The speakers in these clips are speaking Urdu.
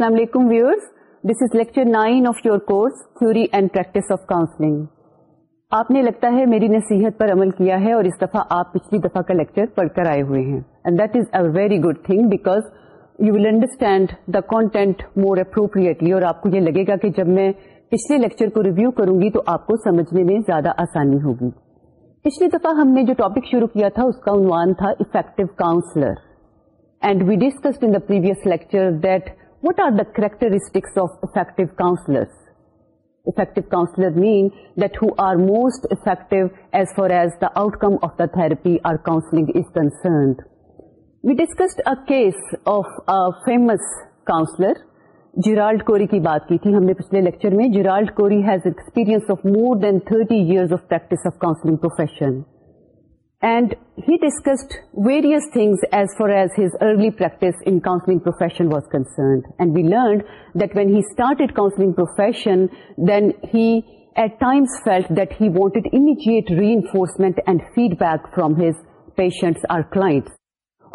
Nine of theory and practice of counselling آپ نے لگتا ہے میری نصیحت پر عمل کیا ہے اور اس دفعہ آپ پچھلی دفعہ کا لیکچر پڑھ کر آئے ہوئے ہیں and that is a very good thing because you will understand the content more appropriately اور آپ کو یہ لگے گا کہ جب میں پچھلے لیکچر کو ریویو کروں گی تو آپ کو سمجھنے میں زیادہ آسانی ہوگی پچھلی دفعہ ہم نے جو ٹاپک شروع کیا تھا اس کا عنوان تھا effective counsellor and we discuss previous lecture that what آریکٹرسٹکس counsellor mean that ہوفیکٹ as far as the outcome of the therapy or counselling is concerned we discuss case of counsellor Gerald Corey کی بات کی تھی ہم نے پچھلے لیکچر میں Gerald Corey has experience of more than thirty years of practice of counselling profession and he discussed various things as far as his early practice in counselling profession was concerned and we learn that when he started counselling profession then he at times felt that he wanted immediate reinforcement and feedback from his patients or client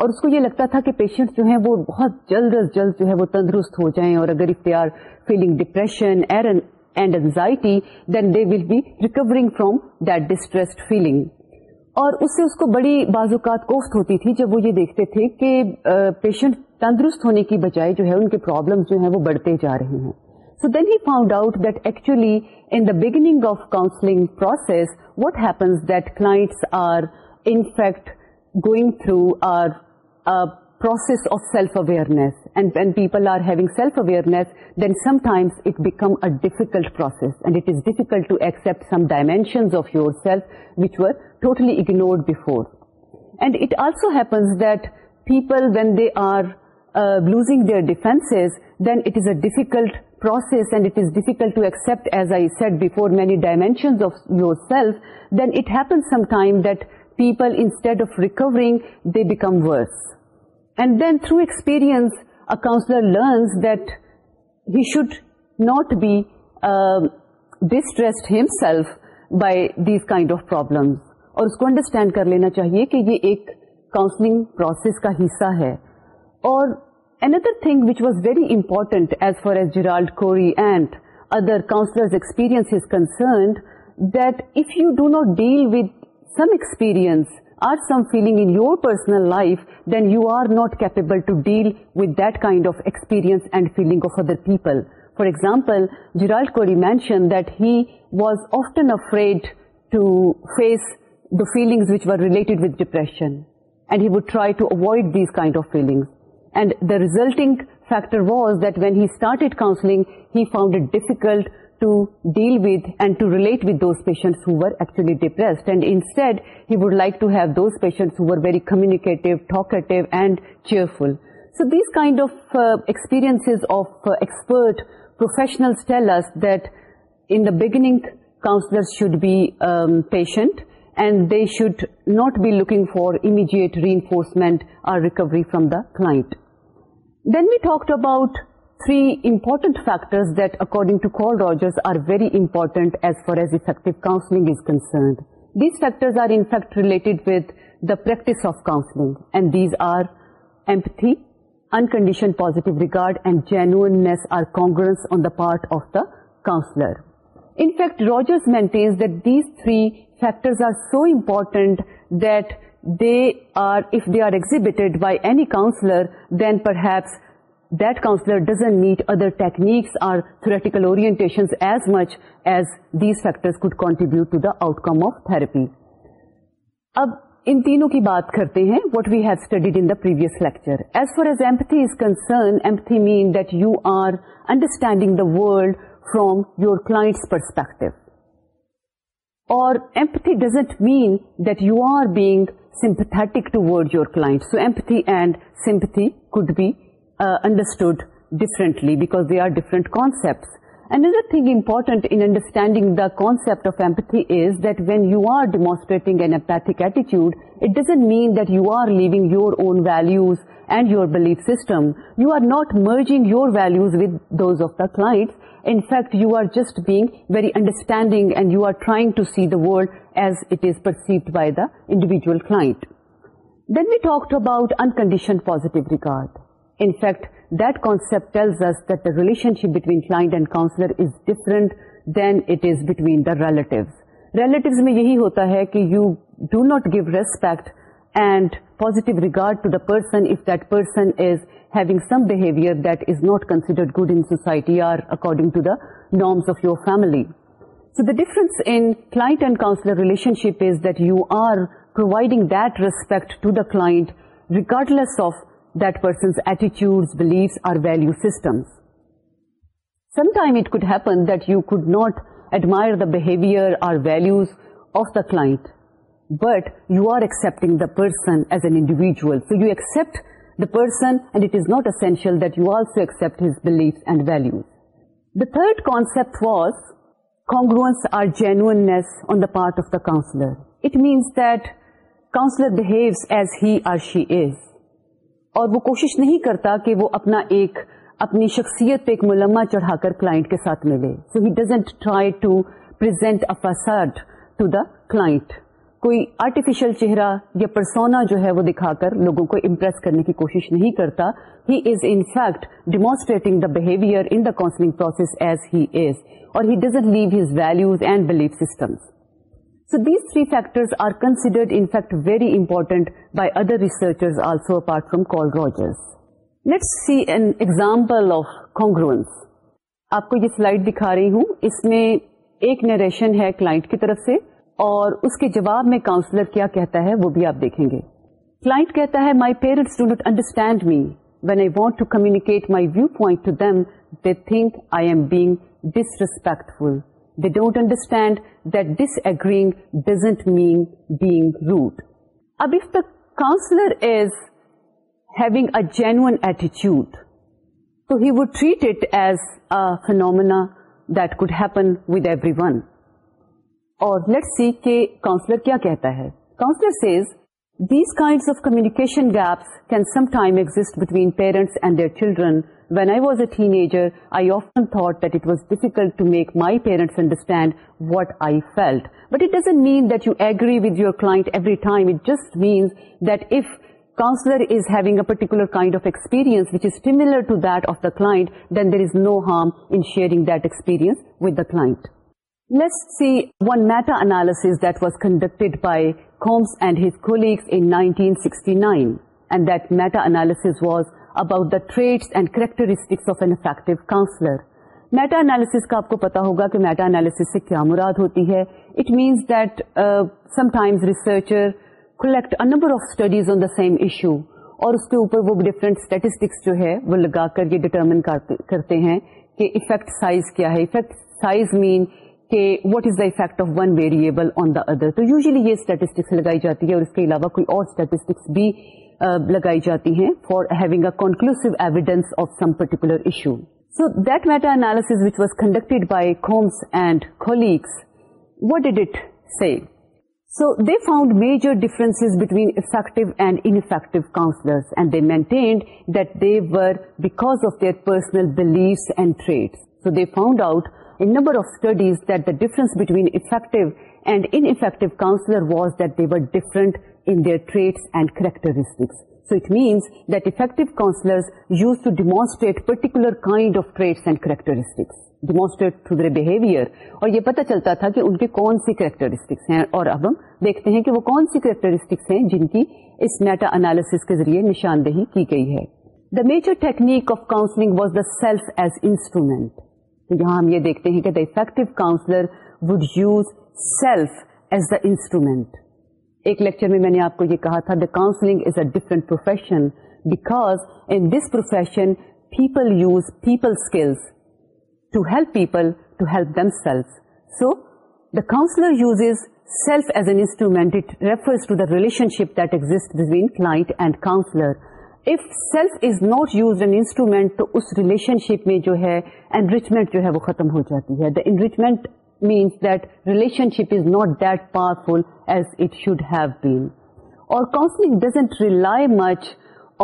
اور اس کو یہ لگتا تھا کہ پیشنٹس جو ہیں وہ بہت جلد از جلد جو ہے وہ تندرست ہو جائیں اور اگر if they are feeling depression and anxiety then they will be recovering from that distressed feeling اور اس سے اس کو بڑی بعض اوقات کوفت ہوتی تھی جب وہ یہ دیکھتے تھے کہ پیشنٹ تندرست ہونے کی بجائے جو ہے ان کے پرابلم جو ہیں وہ بڑھتے جا رہے ہیں so then he found out that actually in the beginning of counselling process what happens that clients are in fact going through are process of self-awareness, and when people are having self-awareness, then sometimes it becomes a difficult process, and it is difficult to accept some dimensions of yourself which were totally ignored before. And it also happens that people, when they are uh, losing their defenses, then it is a difficult process and it is difficult to accept, as I said before, many dimensions of yourself. Then it happens sometimes that people, instead of recovering, they become worse. And then through a a counsellor that that he should not be distressed himself by these kind of problems اور اس کو انڈرسٹینڈ کر لینا چاہیے کہ یہ ایک کاؤنسلنگ پروسیس کا حصہ ہے اور another thing which was very important as far as Gerald Corey and other counsellor experience is concerned that if you do not deal with some experience or some feeling in your personal life, then you are not capable to deal with that kind of experience and feeling of other people. For example, Gerald Corey mentioned that he was often afraid to face the feelings which were related with depression, and he would try to avoid these kind of feelings. And the resulting factor was that when he started counseling, he found it difficult to deal with and to relate with those patients who were actually depressed, and instead he would like to have those patients who were very communicative, talkative and cheerful. So these kind of uh, experiences of uh, expert professionals tell us that in the beginning counselors should be um, patient, and they should not be looking for immediate reinforcement or recovery from the client. Then we talked about three important factors that, according to Carl Rogers, are very important as far as effective counseling is concerned. These factors are in fact related with the practice of counseling, and these are empathy, unconditioned positive regard, and genuineness or congruence on the part of the counselor. In fact, Rogers maintains that these three factors are so important that they are, if they are exhibited by any counselor, then perhaps doesn't need other technical orientation as much as they contribute to the outcome of therapy اب ان تینوں کی بات کرتے ہیں what we have studied in this lecture as far as empathy is concerned empathy means that you are understanding the world from your client's perspective اور towards your client so empathy and sympathy could be Uh, understood differently because they are different concepts. Another thing important in understanding the concept of empathy is that when you are demonstrating an empathic attitude, it doesn't mean that you are leaving your own values and your belief system. You are not merging your values with those of the clients. In fact, you are just being very understanding and you are trying to see the world as it is perceived by the individual client. Then we talked about unconditioned positive regard. In fact دنسپٹ tells us that relation ship between client and counsellor is different than it is between the relatives relatives میں یہی ہوتا ہے کہ you do not give respect and positive regard to the person if that person is having some behaviour that is not considered good in society or according to the norms of your family so the difference in client and counsellor relation ship is that you are providing that respect to the client regardless of That person's attitudes, beliefs are value systems. Sometime it could happen that you could not admire the behavior or values of the client, but you are accepting the person as an individual. So you accept the person, and it is not essential that you also accept his beliefs and values. The third concept was congruence or genuineness on the part of the counselor. It means that counselor behaves as he or she is. اور وہ کوشش نہیں کرتا کہ وہ اپنا ایک اپنی شخصیت پہ ایک ملما چڑھا کر کلائنٹ کے ساتھ ملے so he doesn't try to present a facade to the client کوئی آرٹیفیشل چہرہ یا پرسونا جو ہے وہ دکھا کر لوگوں کو امپریس کرنے کی کوشش نہیں کرتا he is in fact demonstrating the behaviour in the counselling process as he is اور he doesn't leave his values and belief systems so these three apart in fact very important by other example of congruence. آپ کو یہ سلائڈ دکھا رہی ہوں اس میں ایک نریشن ہے کلائنٹ کی طرف سے اور اس کے جواب میں کاؤنسلر کیا کہتا ہے وہ بھی آپ دیکھیں گے کلائنٹ کہتا ہے my parents do not understand me when I want to communicate my view point to they think I am being disrespectful don't understand disagreeing doesn't mean being rude اب اف د کا جینچیوڈ he would treat it as an that could happen with everyone اور کاؤنسلر کیا کہتا ہے kind of communication gaps can sometime exist between parents and their children When I was a teenager, I often thought that it was difficult to make my parents understand what I felt. But it doesn't mean that you agree with your client every time. It just means that if counselor is having a particular kind of experience which is similar to that of the client, then there is no harm in sharing that experience with the client. Let's see one meta-analysis that was conducted by Combs and his colleagues in 1969. And that meta-analysis was about the traits and characteristics of an effective counsellor meta analysis کا آپ کو پتا ہوگا کہ میٹا انالیس سے کیا مراد ہوتی ہے it means that sometimes researcher collect number of studies on the same issue اور اس کے اوپر وہ ڈفرینٹ اسٹیٹسٹکس جو ہے وہ لگا کر یہ ڈٹرمن کرتے ہیں کہ افیکٹ سائز کیا ہے افیکٹ سائز مین کہ what is the effect of one variable on the other تو یوزلی یہ اسٹیٹسٹکس لگائی جاتی ہے اور اس کے علاوہ کوئی اور اسٹیٹسٹکس بھی لگائی جاتی ہیں for having a conclusive evidence of some particular issue so that meta analysis which was conducted by Combs and colleagues what did it see so they found major difference between effective and ineffective counsellor and they maintained that they were because of their personal beliefs and traits so they found out number of studies that the difference between effective and ineffective counsellor was that were different and traits and characteristics so it means that effect اور یہ پتہ چلتا تھا کہ ان کے کون سی کریکٹرسٹکس ہیں اور اب ہم دیکھتے ہیں کہ وہ کون سی کریکٹرسٹکس ہیں جن کی اس میٹا انالیس کے ذریعے نشاندہی کی گئی ہے the major technique of counselling was the self as instrument یہاں ہم یہ دیکھتے ہیں کہ effective counsellor would use self as the instrument ایک لیکچر میں میں نے آپ کو یہ کہا تھا the counselling is a different profession because in this profession people use people skills to help people to help them self so the counsellor uses his self as an instrument it refers to the relationship that exist between client and counsellor if self is not use an instrument تو اس ریلیشن شپ میں جو ہے انریچمنٹ جو ہے وہ ختم ہو جاتی ہے the enrichment means that relationship is not that powerful as it should have بیسلنگ doesn't rely much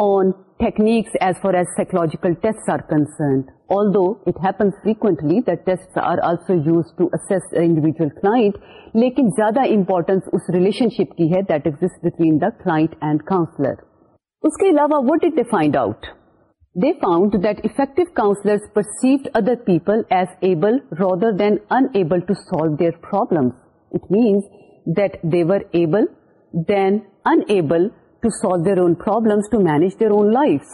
on techniques as far as psychological test are concerned frequently that test are also use to assess client لیکن زیادہ امپورٹینس اس ریلشن شپ کی ہے that exist between the client and counsellor اس کے علاوہ what did they find out They found that effective counselors perceived other people as able rather than unable to solve their problems. It means that they were able, then unable to solve their own problems, to manage their own lives.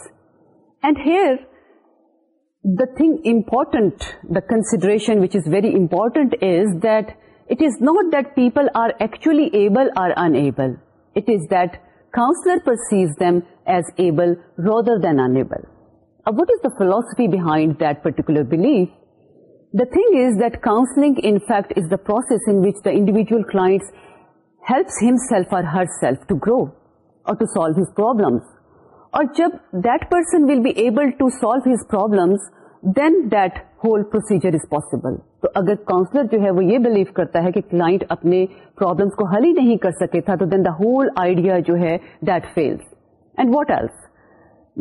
And here, the thing important, the consideration which is very important is that it is not that people are actually able or unable. It is that counselor perceives them as able rather than unable. What is the فلسفی behind that particular belief the thing is that counselling in fact is the process which the individual class helps himself or herself to grow اور ٹو سالو ہیز پرابلمس اور جب that person will be able to solve his problems then that whole procedure is possible تو اگر کاؤنسلر جو ہے وہ یہ بلیو کرتا ہے کہ کلاس اپنے پرابلمس کو حل ہی نہیں کر سکے تھا تو دین دا ہول آئیڈیا جو ہے that fails and what else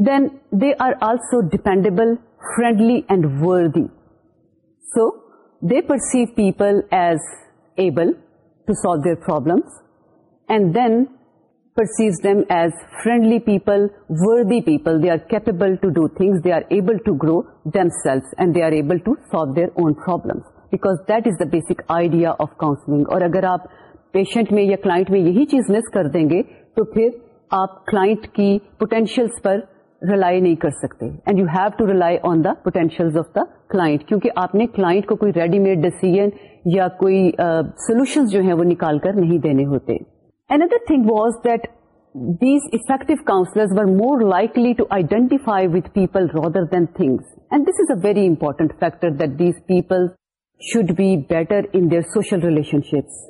then they are also dependable friendly and worthy so they perceive people as able to solve their problems and then perceives them as friendly people worthy people they are capable to do things they are able to grow themselves and they are able to solve their own problems because that is the basic idea of counselling اور اگر آپ پیشنٹ میں یا کلائنٹ میں یہی چیز مس کر دیں گے تو پھر آپ کلائنٹ کی پوٹینشیلس پر ریلائی نہیں کر سکتے and you have to rely on the potential of the client کیونکہ آپ نے کلاٹ کو کوئی ریڈی میڈ ڈیسیجن یا کوئی سولوشن جو ہیں وہ نکال کر نہیں دینے ہوتے another thing was that these effective counsellors were more likely to identify with people rather than things and this is a very important factor that these people should be better in their social relationships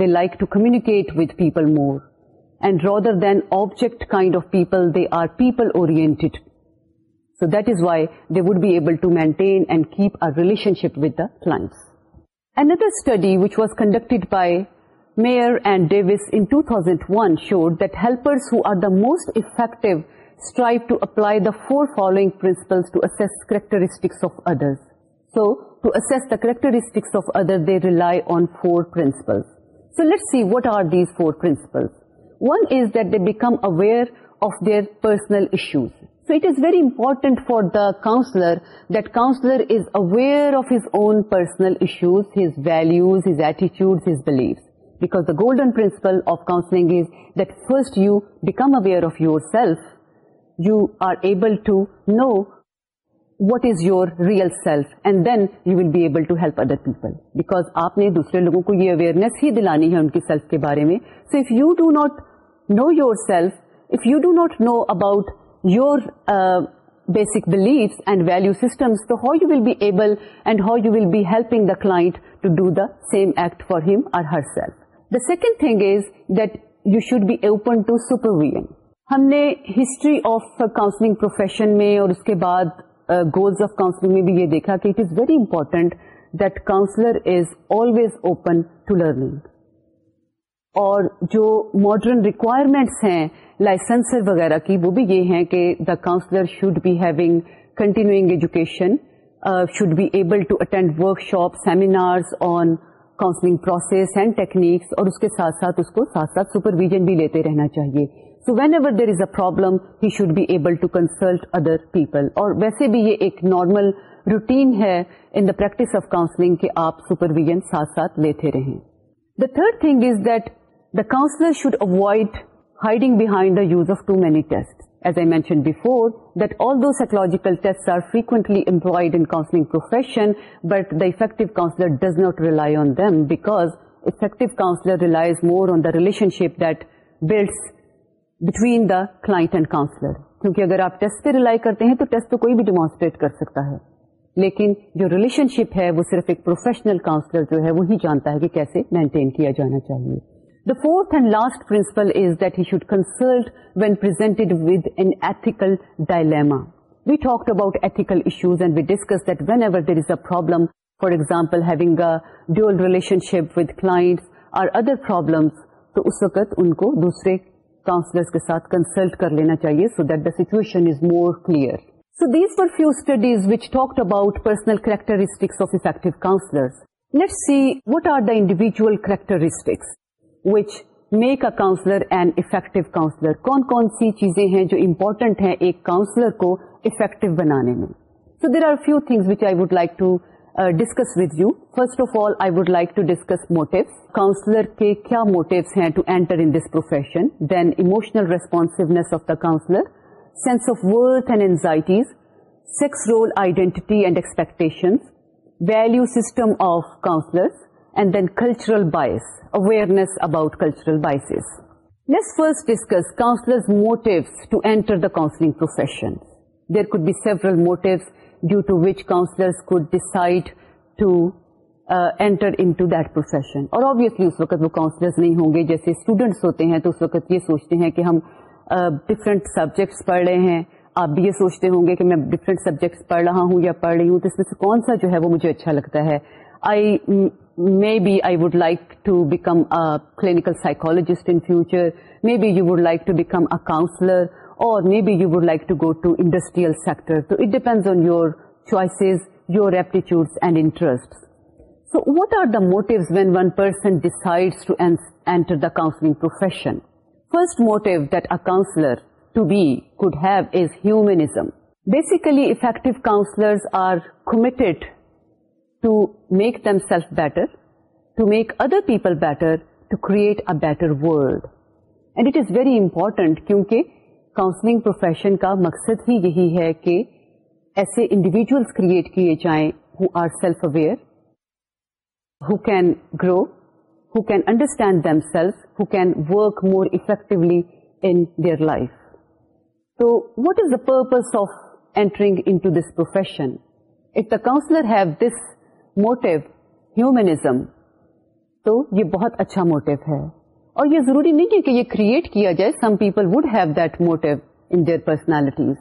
they like to communicate with people more and rather than object kind of people, they are people-oriented. So that is why they would be able to maintain and keep a relationship with the clients. Another study which was conducted by Mayer and Davis in 2001 showed that helpers who are the most effective strive to apply the four following principles to assess characteristics of others. So, to assess the characteristics of others, they rely on four principles. So, let's see what are these four principles. One is that they become aware of their personal issues so it is very important for the counsellor that counsellor is aware of his own personal issues his values his attitude his belief the golden principle of counselling is that first you become aware of yourself you are able to know what is your real self and then you would be able to help other people because آپ نے دوسرے لوگوں کو یہ اویئرنیس ہی دلانی ہے ان کی سیلف کے بارے میں so if you do not know yourself if you do not know about your basic belief and value systems تو how you will be able and how you will be helping the client do the same act for him or herself the second thing is that you should be open to سپر ہم نے ہسٹری آف کاؤنسلنگ پروفیشن میں اور اس کے بعد گولز آف کاؤنسلنگ میں بھی یہ دیکھا کہ it is very important that counsellor is always open to learning اور جو ماڈرن ریکوائرمنٹس ہیں لائسنس وغیرہ کی وہ بھی یہ ہیں کہ the counsellor should be having continuing education should be able to attend workshop seminars on counselling process and techniques اور اس کے ساتھ ساتھ اس کو ساتھ ساتھ سپرویژن بھی لیتے رہنا چاہیے so when ever there is a problem he should be able to consult other people اور ویسے بھی یہ ایک نارمل روٹین ہے in the practice of counselling کہ آپ سپرویژن ساتھ ساتھ لیتے رہیں the third thing is that the counsellor should avoid hiding as I مینشنوجیکلنگ but the fact counsellor does not ریلائیو کا relationship that build between the کلاسلر کیونکہ اگر آپ ٹیسٹ پہ رائ کرتے ہیں تو ٹیسٹ تو کوئی بھی ڈیمانسٹریٹ کر سکتا ہے لیکن جو ریلیشن شپ ہے وہ صرف ایک پروفیشنل کاؤنسلر جو ہے وہی جانتا ہے کہ کیسے مینٹین کیا جانا چاہیے The fourth and last principle is that he should consult when presented with an ethical dilemma. We talked about ethical issues and we discussed that whenever there is a problem, for example, having a dual relationship with clients or other problems, تو اس وقت ان کو دوسرے کاؤنسلرس کے ساتھ کنسلٹ کر لینا چاہیے so that the situation is more clear so these for few studies which talk about personal characteristics of effective counsellors let see what are the individual characteristics which make counsellor and effective counsellor کون کون سی چیزیں ہیں جو امپورٹنٹ ہیں ایک کاؤنسلر کو افیکٹو بنانے میں so there are few things I would like to discuss with you first of all I would like to discuss motives counsellor کے کیا موٹوس ہیں to enter in this profession then emotional responsiveness of the counsellor sense of worth and anxieties sex role identity and expectation value system of counsellors and then cultural about کلچرلنگ due counsellor اور نہیں ہوں گے جیسے اسٹوڈینٹس ہوتے ہیں تو اس وقت یہ سوچتے ہیں کہ ہم ڈفرنٹ uh, سبجیکٹس پڑھ رہے ہیں آپ بھی یہ سوچتے ہوں گے کہ میں ڈفرنٹ سبجیکٹس پڑھ رہا ہوں یا پڑھ رہی ہوں تو اس میں سے کون سا جو ہے وہ مجھے اچھا لگتا ہے I maybe I would like to become a clinical psychologist in future, maybe you would like to become a counselor, or maybe you would like to go to industrial sector. So it depends on your choices, your aptitudes and interests. So what are the motives when one person decides to enter the counseling profession? First motive that a counselor to be could have is humanism. Basically, effective counselors are committed to make them self better to make other people better to create a better world and it is very important کیونکہ کاؤنسلنگ پروفیشن کا مقصد ہی یہی ہے کہ ایسے انڈیویجلس کریٹ کیے جائیں who are self aware who can grow ہین انڈرسٹینڈ دم سیلف ح can work more effectively in life تو what is the purpose of entering this profession counsellor have this motive humanism تو یہ بہت اچھا موٹو ہے اور یہ ضروری نہیں ہے کہ یہ کریٹ کیا جائے some people would have that motive in their personalities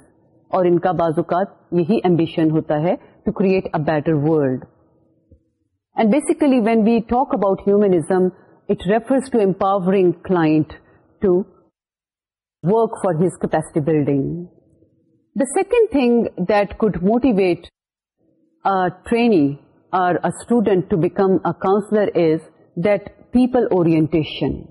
اور ان کا بعض اوقات یہی امبیشن ہوتا ہے to create a better world and basically when we talk about humanism it refers to empowering to work for his capacity building the second thing that could motivate trainee or a student to become a counselor is that people orientation.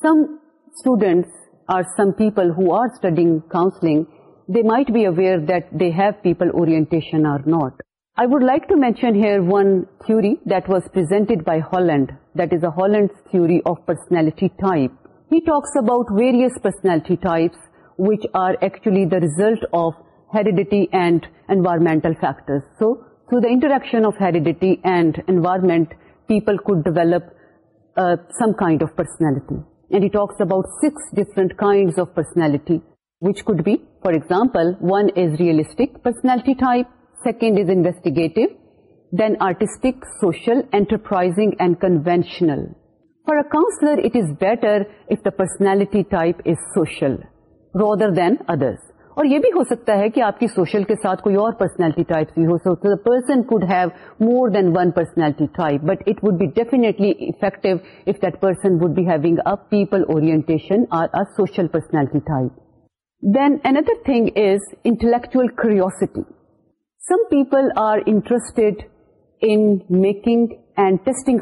Some students or some people who are studying counseling, they might be aware that they have people orientation or not. I would like to mention here one theory that was presented by Holland, that is a Holland's theory of personality type. He talks about various personality types which are actually the result of heredity and environmental factors. So through the interaction of heredity and environment, people could develop uh, some kind of personality. And he talks about 6 different kinds of personality, which could be, for example, one is realistic personality type, second is investigative, then artistic, social, enterprising, and conventional. For a counselor, it is better if the personality type is social rather than others. اور یہ بھی ہو سکتا ہے کہ آپ کی سوشل کے ساتھ کوئی اور پرسنالٹی ٹائپ بھی ہو سکتا person could have more than one personality type but it would would be be definitely effective if that person having a people orientation or a social personality type then another thing that's intellectual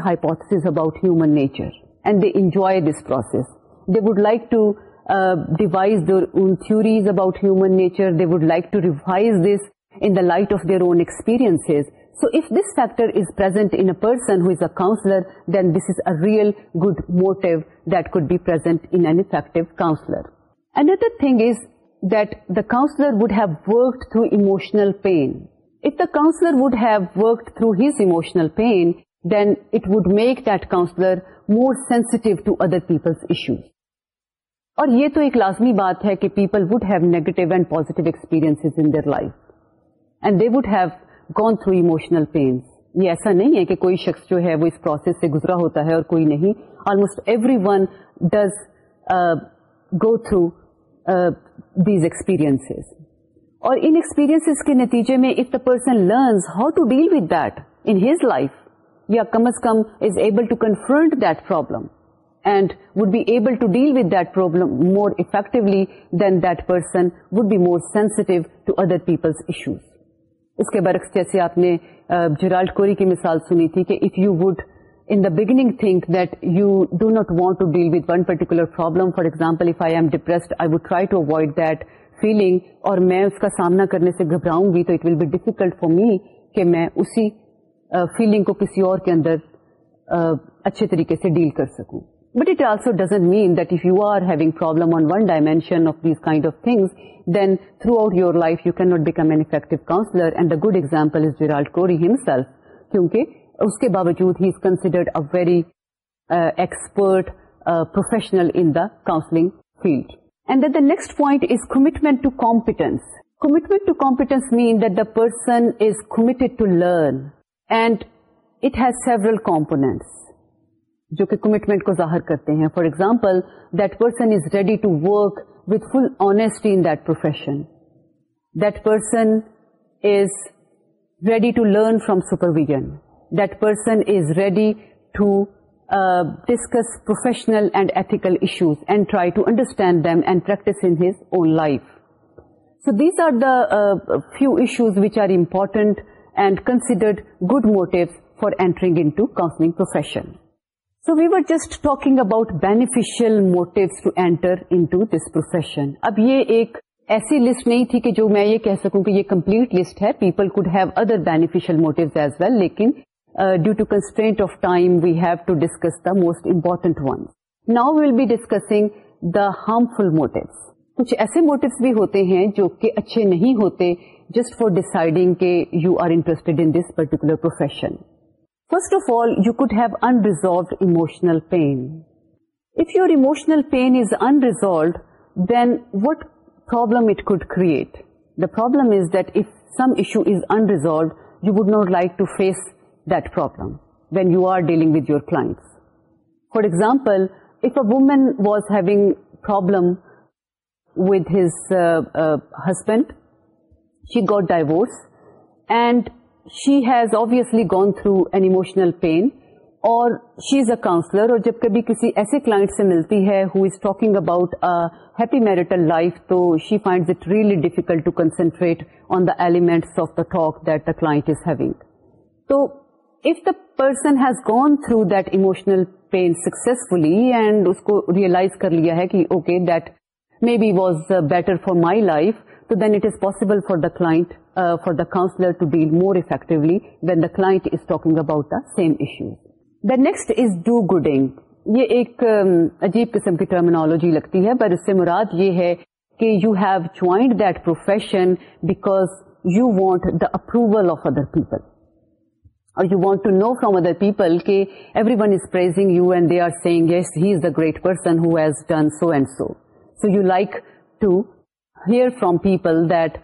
hypothesis about human nature and they enjoy this process they would like to devise their own theories about human nature. They would like to revise this in the light of their own experiences. So if this factor is present in a person who is a counselor, then this is a real good motive that could be present in an effective counselor. Another thing is that the counselor would have worked through emotional pain. If the counselor would have worked through his emotional pain, then it would make that counselor more sensitive to other people's issues. اور یہ تو ایک لازمی بات ہے کہ people would have negative and positive experience in their life and they would have gone through emotional pains یہ ایسا نہیں ہے کہ کوئی شخص جو ہے وہ اس پروسیس سے گزرا ہوتا ہے اور کوئی نہیں almost everyone does go through these experience اور ان ایکسپیرینس کے نتیجے میں if the person learns how to deal with that in his life یا کم از کم is able to confront that problem and would be able to deal with that problem more effectively then that person would be more sensitive to other people's issues اس کے برعکس جیسے آپ نے جرالڈ کوری کی مثال سنی تھی کہ if you would in the beginning think that you do not want to deal with one particular problem for example if I am depressed I would try to avoid that feeling اور میں اس کا سامنا کرنے سے گھبراؤں گی تو it will be difficult for me کہ میں اسی فیلنگ کو کسی اور کے اندر اچھے طریقے سے ڈیل کر سکوں but it also doesn't mean that if you are problem on one dimension of these کاف things then throughout your life you can not become an effective counsellor and the good example کوری ہمس کیونکہ اس کے باوجود he is considered a very accept professional field and the next point is commitment to competence commitment to competence means person is committed to learn and it has several components جو کہ کمٹمنٹ کو ظاہر کرتے ہیں for example that person is ready to work with full honesty in that that profession person is ready to learn from supervision that person is ready to discuss professional and ethical issues and try to understand them and practice in his own life so these are the few issues which are important and considered good motive for entering into counseling profession so we were just talking about beneficial motive to enter into this profession اب یہ ایک ایسی لسٹ نہیں تھی کہ جو میں یہ کہہ سکوں کہ یہ کمپلیٹ لسٹ ہے people could have other بیشل motives as well لیکن due to constraint of time we have to discuss the most important one now we'll be discussing the harmful motives کچھ ایسے موٹیوس بھی ہوتے ہیں جو کہ اچھے نہیں ہوتے جسٹ فار ڈیسائڈنگ کہ you are interested in this particular profession First of all, you could have unresolved emotional pain. If your emotional pain is unresolved, then what problem it could create? The problem is that if some issue is unresolved, you would not like to face that problem when you are dealing with your clients. For example, if a woman was having problem with his uh, uh, husband, she got divorced, and she has obviously gone through an emotional pain اور شی از اے کاؤنسلر اور جب کبھی کسی ایسے کلاٹ سے ملتی ہے who is talking about happy marital life تو she finds it really difficult to concentrate on the elements of the talk that the is having تو if the person has gone through that emotional pain successfully and اس کو ریئلائز کر لیا ہے کہ okay that maybe was better for my life تو then it is possible for the for the counsellor to deal more ایفیکٹولی then client is talking about next is do gooding یہ ایک um, عجیب قسم کی ٹرمینالوجی لگتی ہے پر اس سے مراد یہ ہے کہ you have joined that profession because you want the approval of other people اور you want to know from other people کہ everyone is you and they are saying yes he is the great person who has done so and so so you like to hear from people that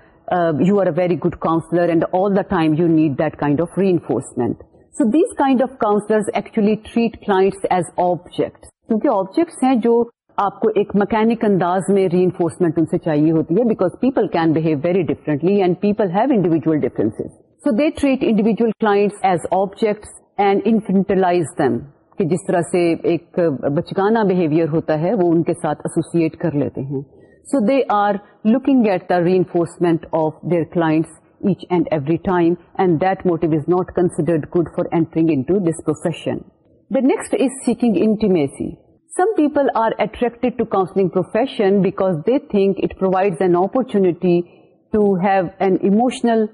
you are a very good counsellor and all the time you need that کای enforcement so these kind of counsellor actually treat class as objects کیونکہ آبجیکٹس ہیں جو آپ کو ایک مکینک انداز میں ری انفورسمنٹ ان سے چاہیے ہوتی ہے because people can behave very differently and people have individual difference so they treat individual clients as objects and انفینٹلائز them کہ جس طرح سے ایک بچگانہ بہیویئر ہوتا ہے وہ ان کے ساتھ ایسوسیٹ کر لیتے ہیں So they are looking at the reinforcement of their clients each and every time, and that motive is not considered good for entering into this profession. The next is seeking intimacy. Some people are attracted to counseling profession because they think it provides an opportunity to have an emotional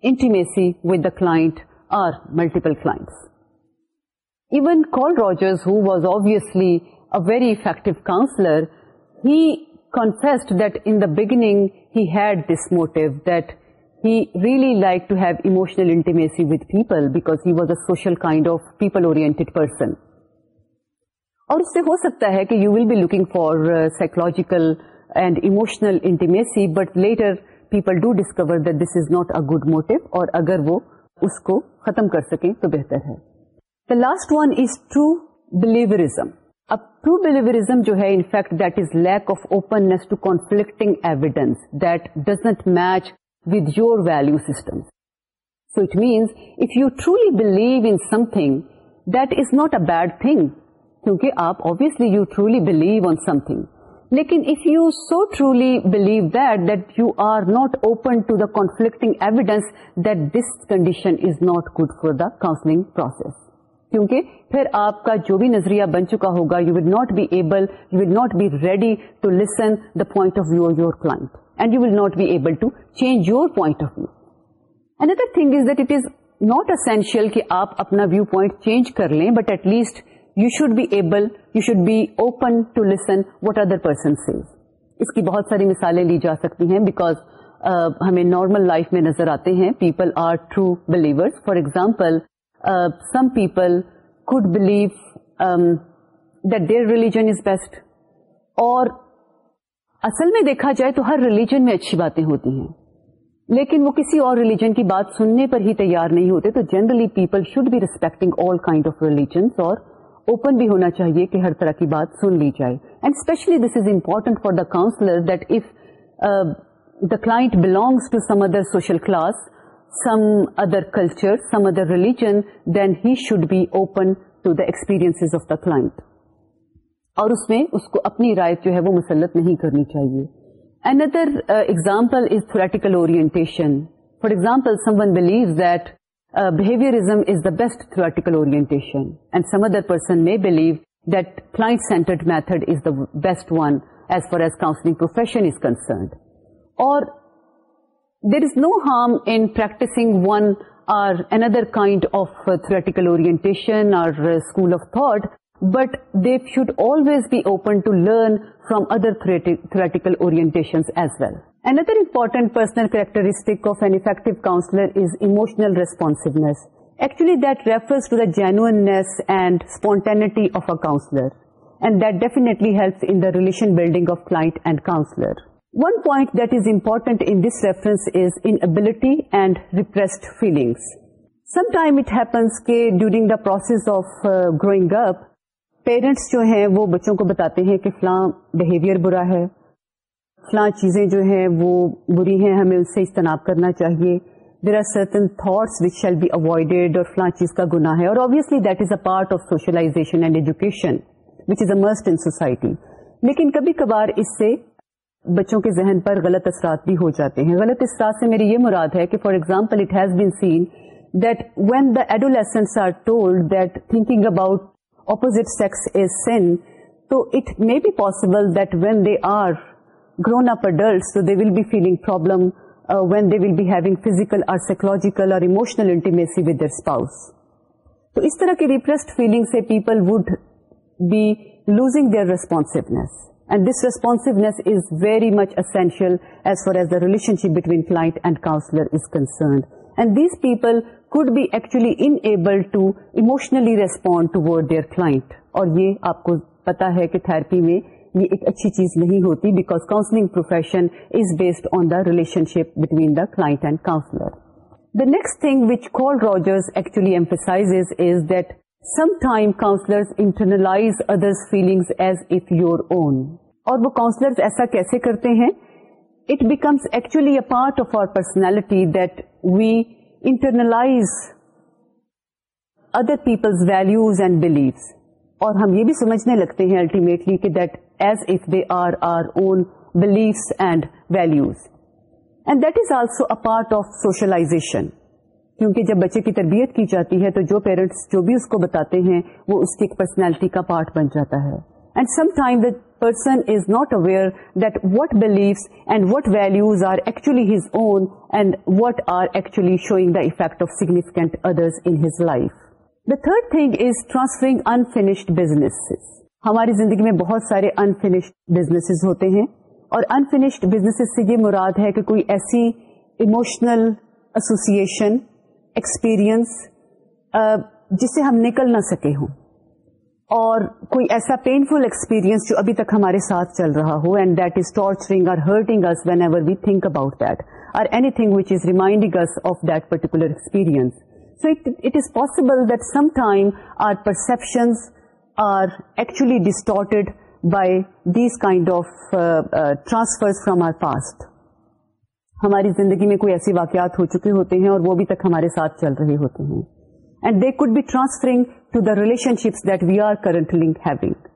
intimacy with the client or multiple clients. Even Carl Rogers, who was obviously a very effective counselor, he confessed beginning he had this motive that he really liked to have emotional intimacy with people because he was a social kind of people-oriented person. اور اس سے ہو سکتا ہے کہ you will be looking for psychological and emotional intimacy but later people do discover this is not a good motto اور اگر وہ اس کو ختم کر سکیں تو بہتر ہے the last one is true believerism true believerism جو ہے in fact that is lack of openness to conflicting evidence that doesn't match with your value system so it means if you truly believe in something that is not a bad thing کیونکہ آپ obviously you truly believe on something لیکن if you so truly believe that that you are not open to the conflicting evidence that this condition is not good for the counselling process کیونکہ پھر آپ کا جو بھی نظریہ بن چکا ہوگا you will not be able you will not be ready to listen the point of view your or client and you will not be able to change your point of view another thing is that it is not essential کہ آپ اپنا ویو پوائنٹ چینج کر لیں but at least you should be able you should be open to listen what other person says اس کی بہت ساری مثالیں لی جا سکتی ہیں بیکاز uh, ہمیں نارمل لائف میں نظر آتے ہیں people are true believers for example some people could believe that their religion is best اور اصل میں دیکھا جائے تو ہر ریلیجن میں اچھی باتیں ہوتی ہیں لیکن وہ کسی اور ریلیجن کی بات سننے پر ہی تیار نہیں ہوتے تو generally people should be respecting all kind of religions اور اوپن بھی ہونا چاہیے کہ ہر طرح کی بات سن لی جائے and especially this is important for the counsellor that if the client belongs to some other social class some other culture some other religion then he should be open to the experience of the class اپنی رائے جو ہے وہ مسلط نہیں کرنی چاہیے and other example is theoretical orientation for example someone believes that behaviour is the best theoretical orientation and some other person me blue client centred method is the best one as far as counselling profession is concerned اور There is no harm in practicing one or another kind of uh, theoretical orientation or uh, school of thought, but they should always be open to learn from other theoretical orientations as well. Another important personal characteristic of an effective counselor is emotional responsiveness. Actually, that refers to the genuineness and spontaneity of a counselor, and that definitely helps in the relation building of client and counselor. One point that is important in this reference is inability and repressed feelings sometime it happens کے during the process of growing up parents جو ہیں وہ بچوں کو بتاتے ہیں کہ فلاں بہیویئر برا ہے فلاں چیزیں جو ہیں وہ بری ہیں ہمیں اس سے استناب کرنا چاہیے there are certain thoughts which shall be avoided اور فلاں چیز کا گنا ہے اور obviously that is a part of socialisation and education which is a must in society لیکن کبھی کبھار اس سے بچوں کے ذہن پر غلط اثرات بھی ہو جاتے ہیں غلط اثرات سے میری یہ مراد ہے کہ for example it has been seen that when the adolescence are told that thinking about opposite sex is sin تو it may be possible that when they are grown up adult will be feeling problem when they will be having physical اور سائیکولوجیکل اور emotional intimacy with their spouse تو اس طرح کی ریپریسڈ فیلنگ سے people would be losing their responsiveness and this responsiveness is very much essential as far as the relationship between client and counsellor is concerned and these people could be actually enabled to emotionally respond towards their client اور یہ آپ کو پتا ہے کہ تھرپی میں یہ ایک اچھی چیز نہیں ہوتی because counselling profession is based on the relation ship between the client and counsellor the next thing which Carl Rogers actually emphasise is that some time counsellors internalise others feelings as if your own اور وہ کاؤنسلر ایسا کیسے کرتے ہیں it becomes actually a part of our personality that we internalise other people's values and beliefs اور ہم یہ بھی سمجھنے لگتے ہیں الٹیمیٹلی کہ that as if they are our own beliefs and values and that is also a part of socialisation کیونکہ جب بچے کی تربیت کی جاتی ہے تو جو پیرنٹس جو بھی اس کو بتاتے ہیں وہ اس کی پرسنالٹی کا پارٹ بن جاتا ہے and some time the person is not aware that what beliefs and what values are actually his own and what are actually showing the effect of significant others life the third thing is transferring unfinished business ہماری زندگی میں بہت سارے انفینشڈ بزنس ہوتے ہیں اور انفینشڈ بزنس سے یہ مراد ہے کہ کوئی ایسی اموشنل ایسوسیشن ایکسپیرئنس جس سے ہم نکل نہ سکے ہوں اور کوئی ایسا پینفل ایکسپیرئنس جو ابھی تک ہمارے ساتھ چل رہا ہو and that is torturing or hurting is whenever we think about that or anything which is reminding of that particular experience so it is possible that some time our perceptions are actually distorted by these kind of transfer from our past ہماری زندگی میں کوئی ایسے واقعات ہو چکے ہوتے ہیں اور وہ بھی تک ہمارے ساتھ چل رہے ہوتے ہیں and they could be transferring to the relation ships that we are currently having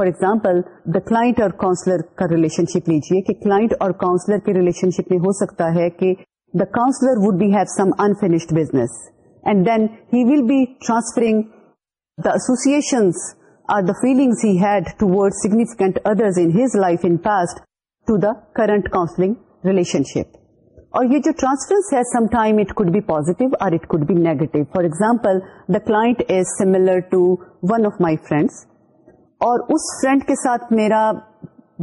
for example the client اور کاؤنسلر کا ریلیشن شپ لیجیے کہ کلاٹ اور کاؤنسلر کے ریلیشن شپ میں ہو سکتا ہے کہ the counsellor would be have some unfinished business and then he will be transferring the associations or the feeling had to word significant others in his life in past to the current counselling relation شپ اور یہ جو ٹرانسفرنس ہے some time it could be اور it be negative for example the client is similar to one of my friends اور اس فرینڈ کے ساتھ میرا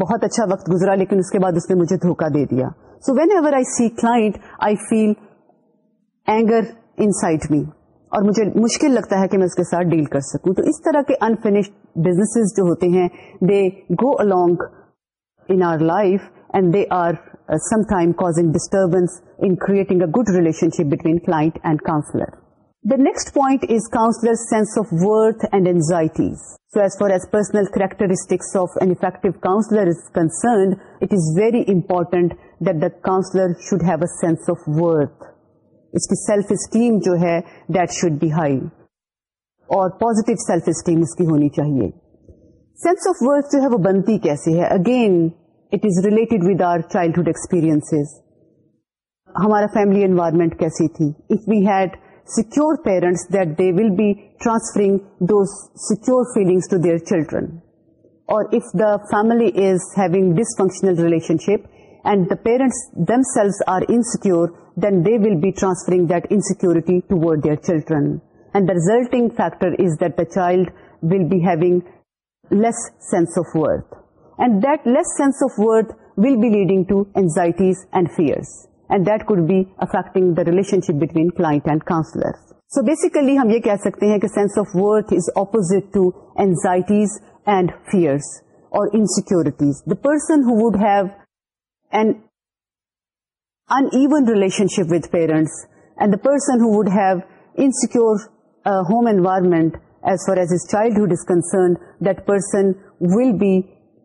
بہت اچھا وقت گزرا لیکن اس کے بعد اس نے مجھے دھوکہ دے دیا so when ever I see client I feel anger inside me اور مجھے مشکل لگتا ہے کہ میں اس کے ساتھ ڈیل کر سکوں تو اس طرح کے انفینشڈ بزنس جو ہوتے ہیں they go along in our life and they are some time causing disturbance in creating a good relationship between client and counsellor the next point is counsellor sense of worth and anxiety so as far as personal characteristics counsellor is concerned it is very important that the counsellor should have a sense of worth اس کی سیلف اسٹیم جو ہے دیٹ شوڈ بی ہائی اور پوزیٹو سیلف اسٹیم اس کی ہونی چاہیے سینس آف ورتھ جو ہے وہ بنتی کیسے ہے again it is related with our childhood experience ہمارا فیملی انوائرمنٹ کیسی تھی if we had secure parents that they will be transferring secure feelings to their children اور if the family is having dysfunctional relationship and the parents themselves are insecure then they will be transferring that insecurity towards their children and the resulting factor is that the child will be having less sense of worth and that less sense of worth will be leading to anxieties and fears and that could be affecting the relation ship between client and counsellor so basically ہم یہ کہہ سکتے ہیں کہ sense of worth is opposite to anxieties and fear اور insecurities the person would have an in relationship with parents and the person had have insecure home environment as far as is child hood is concerned that person will be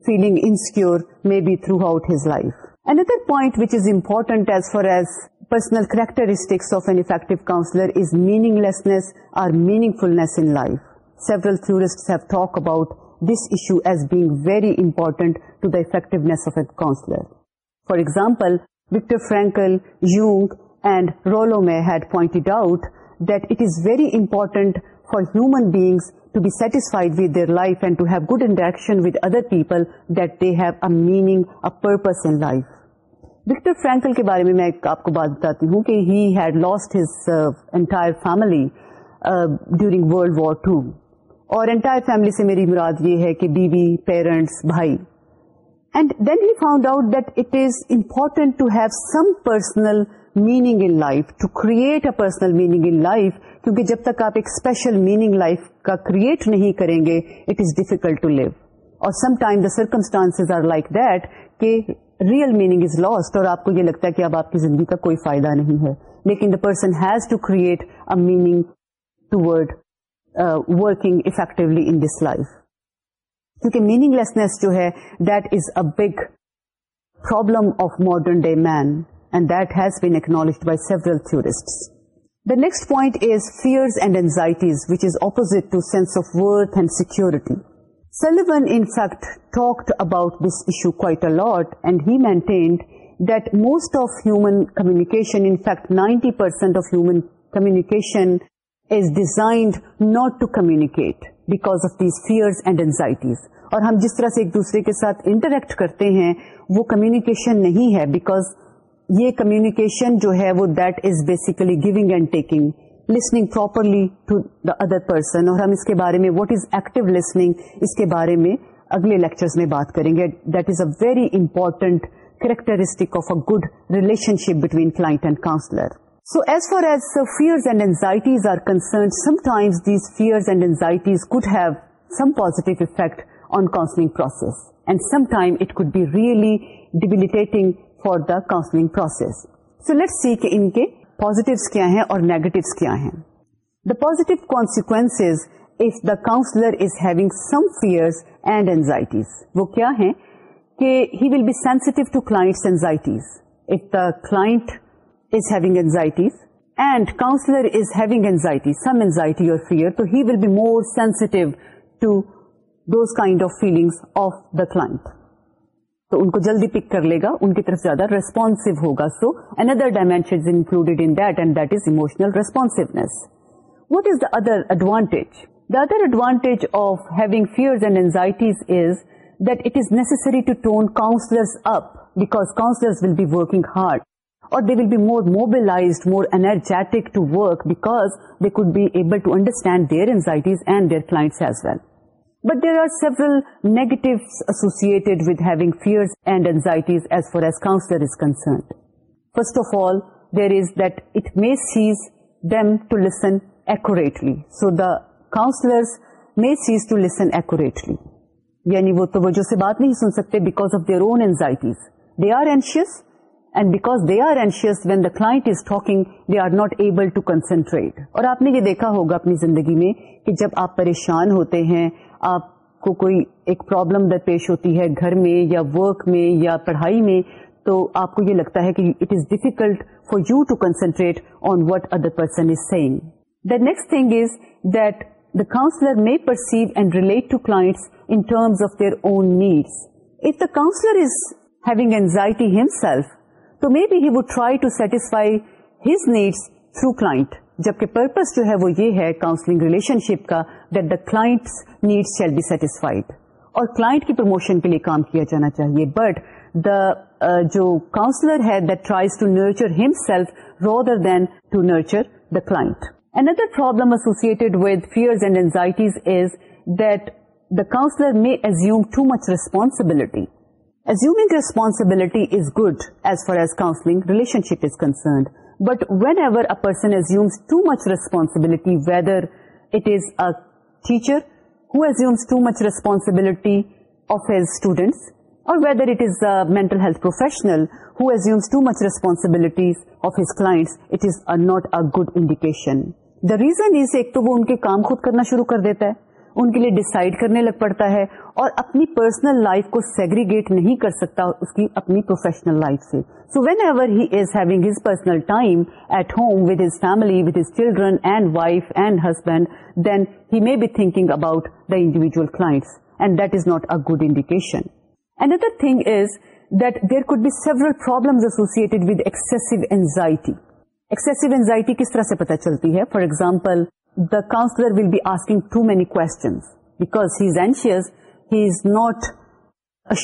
feeling insecure maybe throughout his life. Another point which is important as far as personal characteristics of an effective counselor is meaninglessness or meaningfulness in life. Several theorists have talked about this issue as being very important to the effectiveness of a counselor. For example, Viktor Frankl, Jung, and Rollo May had pointed out that it is very important for human beings to be satisfied their life to have good interaction Frenkel کے بارے میں had lost their family during world war to اور میری مراد یہ ہے کہ بیوی پیرنٹس بھائی and then we found out that it is important to have some personal meaning in life to create a personal meaning in life کیونکہ جب تک آپ ایک اسپیشل میننگ لائف کا کریٹ نہیں کریں گے it is difficult to live اور some time the circumstance are like that کہ ریئل میننگ از لاسٹ اور آپ کو یہ لگتا ہے کہ اب آپ کی زندگی کا کوئی فائدہ نہیں ہے لیکن the person has to create a meaning to word working effectively in this life کیونکہ میننگ لیسنیس جو ہے that is a big problem of modern day man and that has been acknowledge by several تھور the next point is fears and anxieties which is opposite sense of worth and security Sullivan انکٹ talked about this issue quite a lot and he maintained that most of human communication in fact ninety percent of human communication is designed not to communicate because of these fears and anxieties اور ہم جس طرح سے ایک دوسرے کے ساتھ انٹریکٹ کرتے ہیں وہ کمیکیشن نہیں ہے بیکوز یہ کمیونیکیشن جو ہے وہ that is basically giving and taking listening properly to the other person اور ہم اس کے بارے میں واٹ از ایکٹیو لسننگ اس کے بارے میں اگلے لیکچرز میں بات کریں گے that is a very important characteristic of a good relation ship between client and counsellor so as far as fears and anxieties are concerned times these fears and anxieties could have some positive effect on counselling process and some time it could be really debilitating for the counselling process so let see کہ ان کے پوزیٹوس کیا ہیں اور نیگیٹوس کیا ہیں the positive consequence if the counsellor is having some fear and anxieties وہ کیا ہیں کہنزائٹی سم اینزائٹی اور فیئر آف دا client. تو ان کو جلدی پک کر لے گا ان کی طرف زیادہ ریسپونسو ہوگا so another dimension included in that that and is emotional responsiveness what is the other advantage advantage the other of having fear and anxieties is that it is necessary to tone counsellors up because counsellors will be working hard اور they will be more موبلائزڈ more energetic to work because they could be able to understand their anxieties and their clients well but there are سیورگیٹو associated with having fear and anxieties as far as counsellor is concerned first of all there is that it may cease them to listen actually so the counsellors may cease to listen accurately یعنی وہ توجہ سے بات نہیں سن سکتے because of their own anxieties they are anxious and because they are anxious when the client is talking they are not able to concentrate اور آپ نے یہ دیکھا ہوگا اپنی زندگی میں کہ جب آپ پریشان ہوتے ہیں آپ کو کوئی ایک پرابلم درپیش ہوتی ہے گھر میں یا ورک میں یا پڑھائی میں تو آپ کو یہ لگتا ہے کہ it is difficult for you to concentrate on what other person is saying the next thing is that the counsellor may perceive and relate to class in terms of their own needs if the counsellor is having anxiety himself تو می be he would try to satisfy his needs through client جبکہ پرپز جو ہے وہ یہ ہے کاؤنسلنگ ریلیشن شپ کا that the client needs shell be satisfied اور کلاٹ کی پروموشن کے لیے کام کیا جانا چاہیے بٹ دا uh, جو کاؤنسلر ہے that tries to nurture himself rather than to nurture the Another problem associated with fears and anxieties is that the counsellor may assume too much responsibility assume responsibility is good as far as counselling relation ship is concerned but whenever person assumes too much responsibility whether it is a teacher who assumes too much responsibility of his students اور whether it is a mental health professional who assumes too much responsibility of his clients it is not a good indication the reason is ایک تو وہ ان کے کام خود کرنا شروع کر دیتا ہے ان کے لیے ڈسائڈ کرنے لگ پڑتا ہے اور اپنی پرسنل لائف کو سیگریگیٹ نہیں کر سکتا اس کی اپنی پروفیشنل لائف سے so when ever he is having his personal time at home with his family with his children and wife and husband then he may be thinking about the individual class and that is not a good indication and other thing is that there could be associated with excessive anxiety excessive anxiety کس طرح سے پتا چلتی ہے for example counsellor will be asking too many کو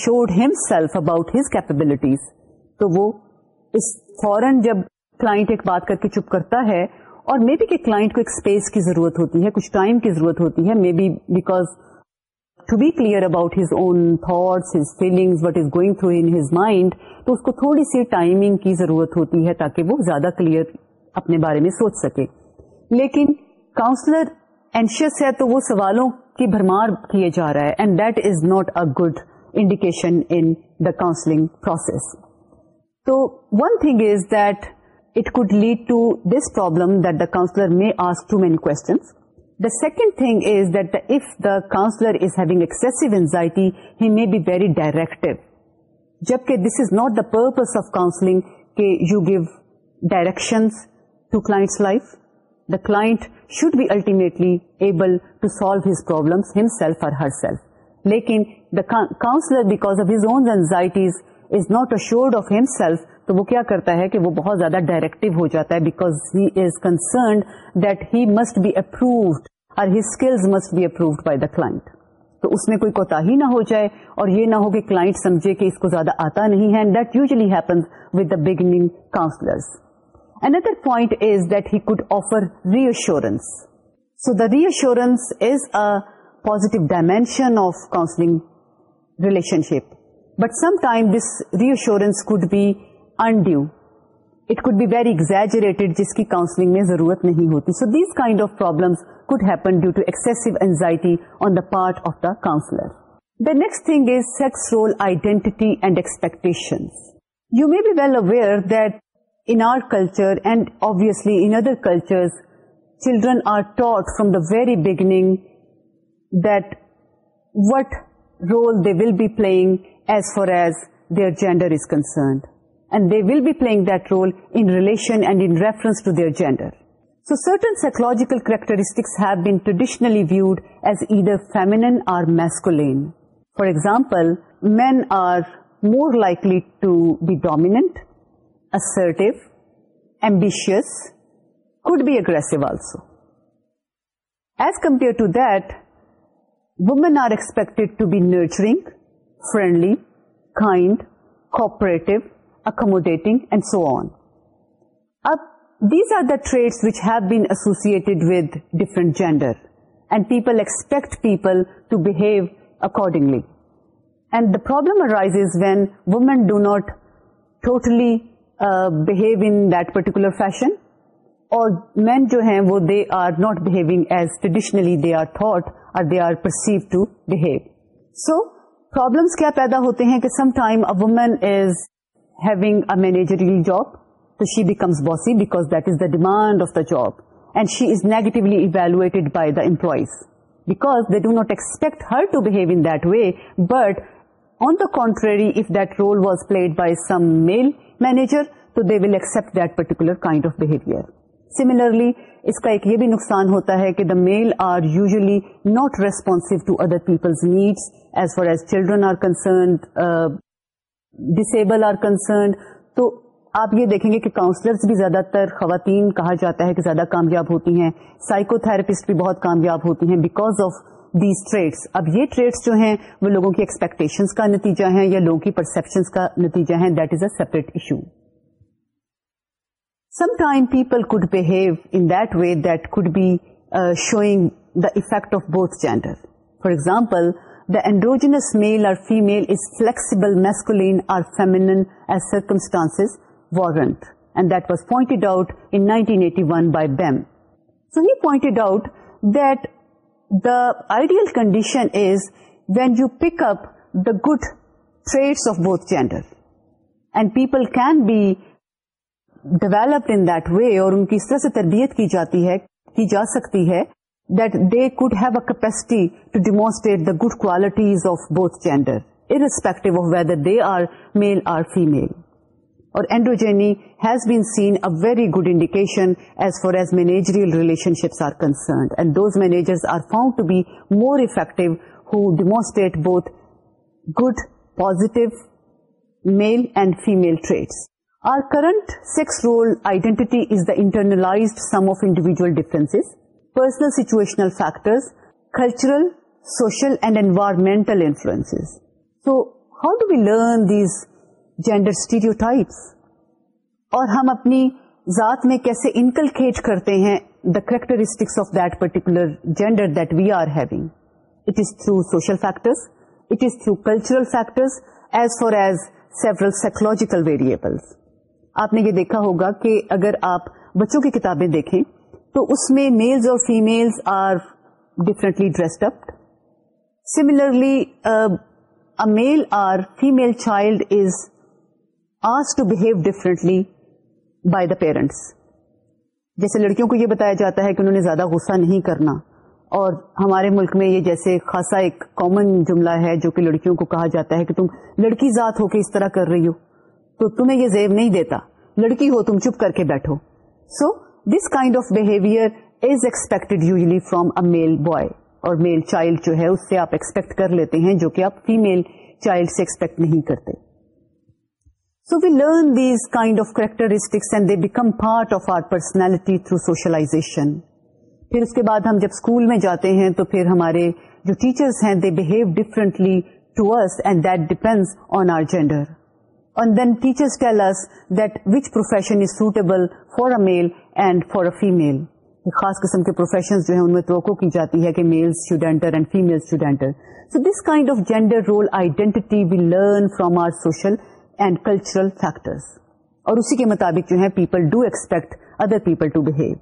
assured himself about his capabilities تو وہ اس فورن جب کلا کر کے چپ کرتا ہے اور مے بی کے کلاٹ کو ایک اسپیس کی ضرورت ہوتی ہے کچھ ٹائم کی ضرورت ہوتی ہے to be clear about his own thought feelings what is گوئگ تھرو ہز مائنڈ تو اس کو تھوڑی سی ٹائمنگ کی ضرورت ہوتی ہے تاکہ وہ زیادہ کلیئر اپنے بارے میں سوچ سکے لیکن کاؤنسلر اینشیس ہے تو وہ سوالوں کی بھرمار کیے جا رہا ہے and that is not a good indication in the counselling process تو one thing is that it could lead to this problem that the counsellor may ask too many main the second thing is that if the counsellor is having excessive anxiety he may be very directive جبکہ this is not the purpose of counselling کہ you give directions to clients life the client should be ultimately able to solve his problems himself or herself. Lekin the counselor because of his own anxieties is not assured of himself تو وہ کیا کرتا ہے کہ وہ بہت زیادہ ڈائریکٹو ہو جاتا ہے because he is concerned that he must be approved اور ہی skills must be approved by the client تو اس میں کوئی کوتا ہی نہ ہو جائے اور یہ نہ ہو کہ کلائنٹ سمجھے کہ اس کو زیادہ آتا نہیں ہے and that usually happens with the beginning counsellors another point is that he could offer reassurance so the reassure positive dimension of counselling relation ship but sometime this reassurance could be undue it could be very exit جس کی کاؤنسلنگ میں ضرورت نہیں ہوتی so these kind of problems could happen due to excessive anxiety on the part of the counsellor the next thing is sexual identity and expectance you may be well aware that In our culture, and obviously in other cultures, children are taught from the very beginning that what role they will be playing as far as their gender is concerned. And they will be playing that role in relation and in reference to their gender. So certain psychological characteristics have been traditionally viewed as either feminine or masculine. For example, men are more likely to be dominant assertive, ambitious, could be aggressive also. As compared to that, women are expected to be nurturing, friendly, kind, cooperative, accommodating, and so on. These are the traits which have been associated with different gender, and people expect people to behave accordingly. And the problem arises when women do not totally behave in that particular fashion اور مین جو ہیں وہ they are not behaving as traditionally they are thought اور they are perceive to behave so problems کیا پیدا ہوتے ہیں کہ sometime is having a managerial job تو she becomes bossy because that is the demand of the job and she is negatively evaluated by the employees because they do not expect her to behave in that way but on the contrary, if that role was played by some male manager تو they will accept that particular kind of behaviour similarly اس کا ایک یہ بھی نقصان ہوتا ہے کہ the male are usually not responsive to other peoples needs as far as children are concerned disable are concerned تو آپ یہ دیکھیں گے کہ کاؤنسلرز بھی زیادہ تر خواتین کہا جاتا ہے کہ زیادہ کامیاب ہوتی ہیں سائیکو تھراپسٹ بھی بہت کامیاب ہوتی ہیں بیکاز آف دیز ٹریڈس اب یہ ٹریڈس جو ہیں وہ لوگوں کی ایکسپیکٹیشنس کا نتیجہ ہیں یا لوگوں کی پرسپشنس کا نتیجہ ہیں that is a separate issue some time people could behave in that way that could be showing the effect of both gender for example the androgynous male اور فیمل از فلیکسیبل میسکولین اور as circumstance warrant and that was pointed out in 1981 by Bem so he pointed out that ideal condition is when you pick up the good trade of both gender and people can be develop in they اور ان کی سس تربیت کی جاتی ہے کی جا سکتی ہے that they could have a capacity to demonstrate the good qualities of both gender irrespective of whether they are male are female or androgyny has been seen a very good indication as far as managerial relationships are concerned. And those managers are found to be more effective who demonstrate both good, positive, male and female traits. Our current sex role identity is the internalized sum of individual differences, personal situational factors, cultural, social and environmental influences. So, how do we learn these gender stereotypes اور ہم اپنی ذات میں کیسے انکلکیٹ کرتے ہیں the characteristics of that particular gender that we are having it is through social factors it is through cultural factors as far as several psychological variables آپ نے یہ دیکھا ہوگا کہ اگر آپ بچوں کی کتابیں دیکھیں تو اس میں میلز اور females are differently dressed up similarly male are female child is asked to behave differently by the parents جیسے لڑکیوں کو یہ بتایا جاتا ہے کہ انہوں نے زیادہ غصہ نہیں کرنا اور ہمارے ملک میں یہ جیسے خاصا ایک کامن جملہ ہے جو کہ لڑکیوں کو کہا جاتا ہے کہ تم لڑکی ذات ہو کے اس طرح کر رہی ہو تو تمہیں یہ زیب نہیں دیتا لڑکی ہو تم چپ کر کے بیٹھو so this kind of behaviour is expected usually from a male boy اور میل چائلڈ جو ہے اس سے آپ ایکسپیکٹ کر لیتے ہیں جو کہ آپ فیمل چائلڈ سے ایکسپیکٹ نہیں کرتے so we learn these kind of characteristics and they become part of our personality through socialisation اس کے بعد ہم جب اسکول میں جاتے ہیں تو پھر ہمارے جو ٹیچرس ہیں they behave differently to ارس and that depend on our gender and then teachers tell genders that which profession is suitable for a male and for a female خاص قسم کے پروفیشن جو ہیں ان میں توقع کی جاتی ہے کہ male students and female students so this kind of gender role identity we learn from our social and cultural اور اسی کے مطابق جو ہے people do expect other people to behave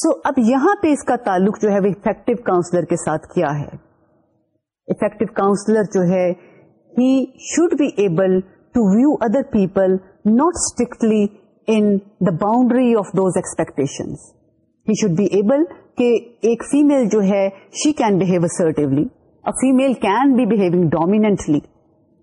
so اب یہاں پہ اس کا تعلق جو ہے وہ افیکٹو افیکٹو کاؤنسلر کاؤنسلر کے ساتھ کیا ہے ہے جو he should be able to view other people not strictly in the boundary of those expectation he should be able کہ ایک فیمل جو ہے شی کین کینو اسٹولی female can be behaving dominantly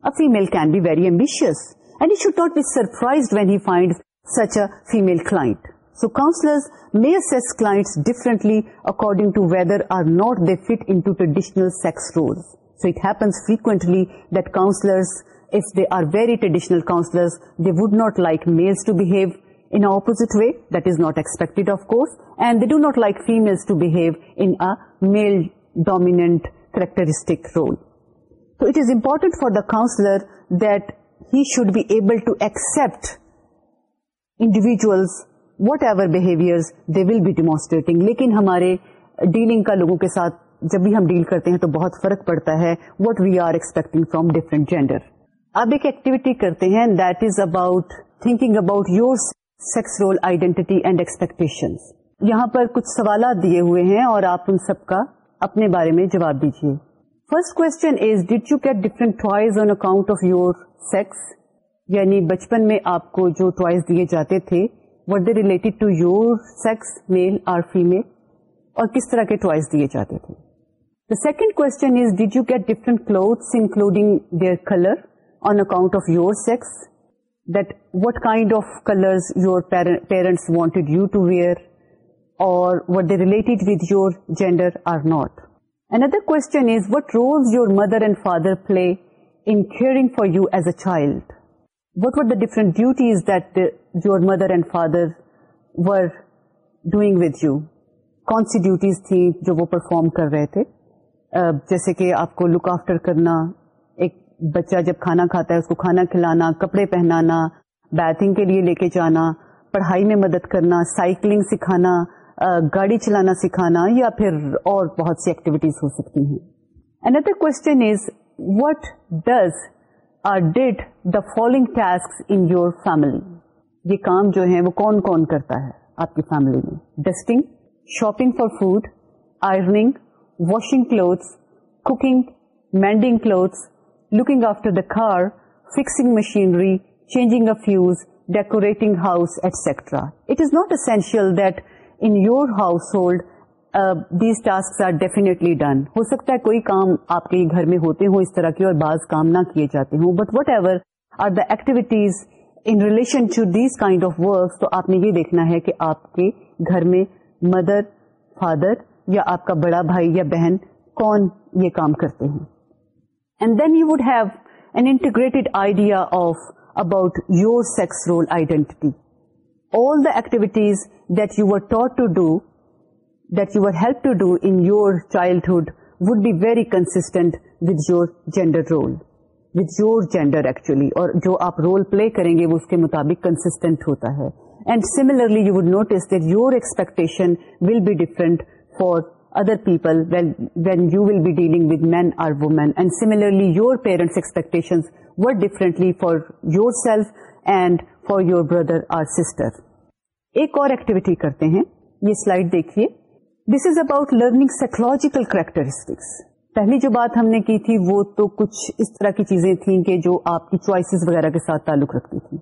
A female can be very ambitious, and you should not be surprised when he finds such a female client. So counselors may assess clients differently according to whether or not they fit into traditional sex roles. So it happens frequently that counselors, if they are very traditional counselors, they would not like males to behave in an opposite way. That is not expected, of course. And they do not like females to behave in a male-dominant characteristic role. تو it is important for the counsellor that he should be able to accept individuals whatever behaviour they will be demonstrating لیکن ہمارے ڈیلنگ کا لوگوں کے ساتھ جب بھی ہم ڈیل کرتے ہیں تو بہت فرق پڑتا ہے what we are expecting from different gender اب ایک ایکٹیویٹی کرتے ہیں that is about thinking about your sex role identity and expectation یہاں پر کچھ سوالات دیے ہوئے ہیں اور آپ ان سب کا اپنے بارے میں جواب دیجیے first question is did you get different toys on account of your sex یعنی بچپن میں آپ کو جو ٹوائز دیے جاتے تھے what they related to your sex male اور فیمل اور کس طرح کے ٹوائز دیے جاتے تھے the second question is did you get different clothes including their colour on account of your sex that what kind of colour your parents wanted you to wear اور what they related with your gender or not Another question is what What roles your your mother and father play in caring for you as a child? were the different duties that child duties mother اینڈرگ ود یو کون سی ڈیوٹیز تھیں جو وہ پرفارم کر رہے تھے جیسے کہ آپ کو لک آفٹر کرنا ایک بچہ جب کھانا کھاتا ہے اس کو کھانا کھلانا کپڑے پہنانا بیٹنگ کے لیے لے کے جانا پڑھائی میں مدد کرنا سائیکلنگ سکھانا گاڑی چلانا سکھانا یا پھر اور بہت سی ایکٹیویٹیز ہو سکتی ہیں another question is what does or did the following task in your family یہ کام جو ہے وہ کون کون کرتا ہے آپ کی فیملی میں dusting shopping for food ironing washing clothes cooking mending clothes looking after the car fixing machinery changing a fuse decorating house etcetera it is not essential that household these task are ڈیفینے done ہو سکتا ہے کوئی کام آپ کے گھر میں ہوتے ہو اس طرح کے اور بعض کام نہ کیے جاتے ہوں but whatever are the activities in relation to this kind of work تو آپ نے یہ دیکھنا ہے کہ آپ کے گھر میں مدر فادر یا آپ کا بڑا بھائی یا بہن کون یہ کام کرتے ہیں and then you would have an integrate idea of about your sex identity all the activities tour to do that you were help to do in your childhood would be very constant with your gender role with your gender actually اور جو آپ رول پلے کریں گے وہ اس کے مطابق کنسٹنٹ ہوتا ہے and similarly you would notice that your expectation will be different for other people when you will be dealing with men or women and similarly your parents expectation were differently for yourself and for your brother or sister ایک اور ایکٹیویٹی کرتے ہیں یہ سلائڈ دیکھیے this is about learning psychological characteristics پہلی جو بات ہم نے کی تھی وہ تو کچھ اس طرح کی چیزیں تھیں کہ جو آپ کی چوائسیز وغیرہ کے ساتھ تعلق رکھتی تھی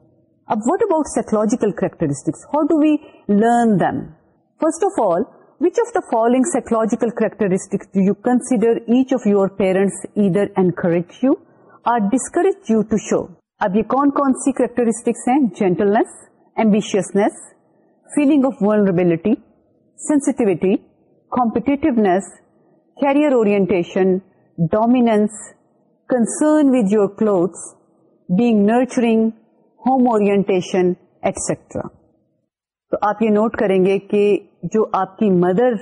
اب what about psychological characteristics how do we learn them first of all which of the following psychological characteristics do you consider each of your parents either encourage you or discourage you to show اب یہ کون کون سی کریکٹرسٹکس ہیں gentleness ambitiousness feeling of vulnerability sensitivity competitiveness career orientation dominance concern with your clothes being nurturing home orientation اٹسٹرا تو آپ یہ نوٹ کریں گے کہ جو آپ کی مدر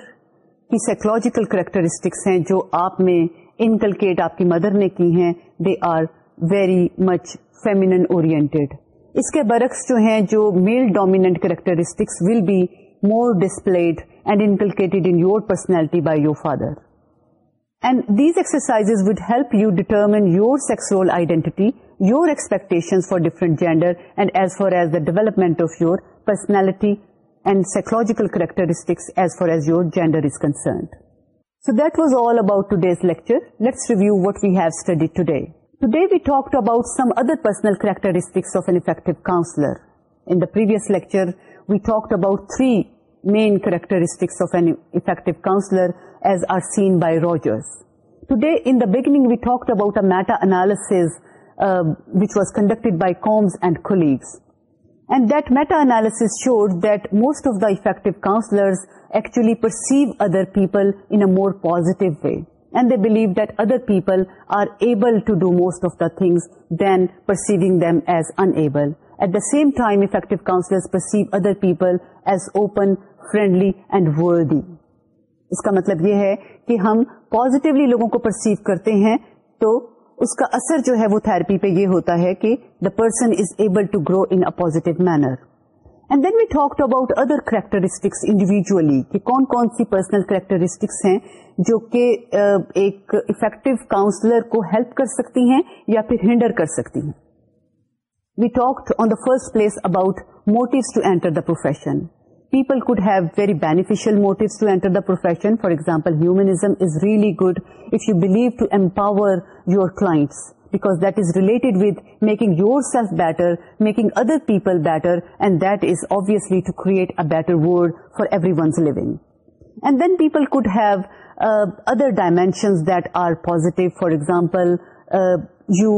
کی سائکولوجیکل کریکٹرسٹکس ہیں جو آپ نے انکلکیٹ آپ کی مدر نے کی ہیں they are very much feminine oriented اس کے برعکس جو ہیں جو male dominant characteristics will be more displayed and inculcated in your personality by your father and these exercise would help you determine your sexual identity your expectation for different gender and as far as the development of your personality and psychological characteristics as far as your gender is concerned so that was all about today's lecture let's review what we have studied Today we talked about some other personal characteristics of an effective counselor. In the previous lecture, we talked about three main characteristics of an effective counselor as are seen by Rogers. Today, in the beginning, we talked about a meta-analysis uh, which was conducted by Combs and colleagues. And that meta-analysis showed that most of the effective counselors actually perceive other people in a more positive way. And they believe ددر people are able to do most of the things then perceiving them as int the same time effect counsellors perceive other people as open friendly and worldly اس کا مطلب یہ ہے کہ ہم پازیٹیولی لوگوں کو پرسیو کرتے ہیں تو اس کا اثر جو ہے وہ تھراپی پہ یہ ہوتا ہے کہ the person is able to grow in positive manner and then we talk about other characteristics individually کہ کون کون سی پرسنل کریکٹرسٹکس ہیں جو کہ uh, ایک افیکٹو کاؤنسلر کو ہیلپ کر سکتی ہیں یا پھر ہینڈر کر سکتی ہیں we talk on the first place about motives to enter the profession people could have very beneficial motive to enter the profession for example humanism is really good if you believe to empower your clients because that is related with making yourself better making other people better and that is obviously to create a better for for every once then and then people could have other that that are positive for uh, you